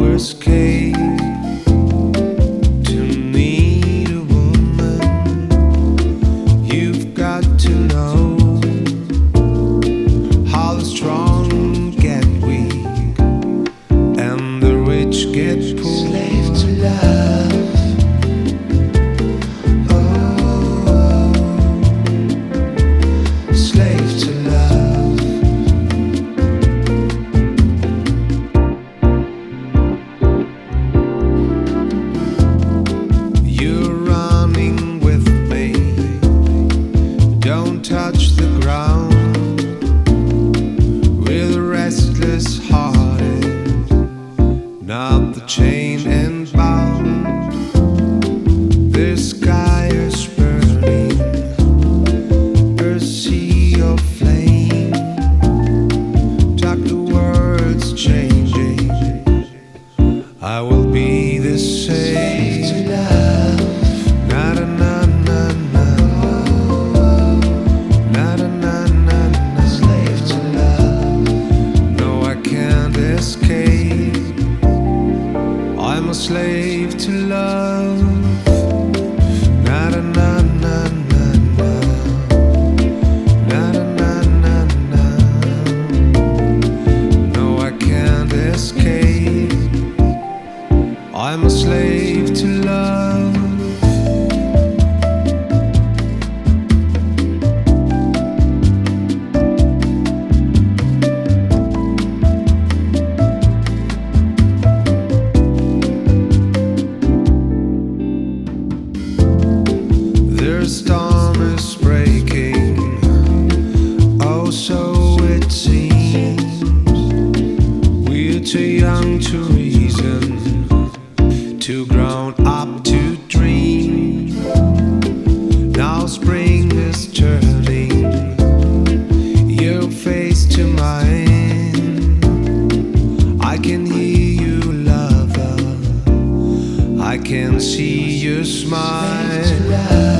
worst case. I will to reason, to grown up to dream. Now spring is turning your face to mine. I can hear you, lover. I can see your smile.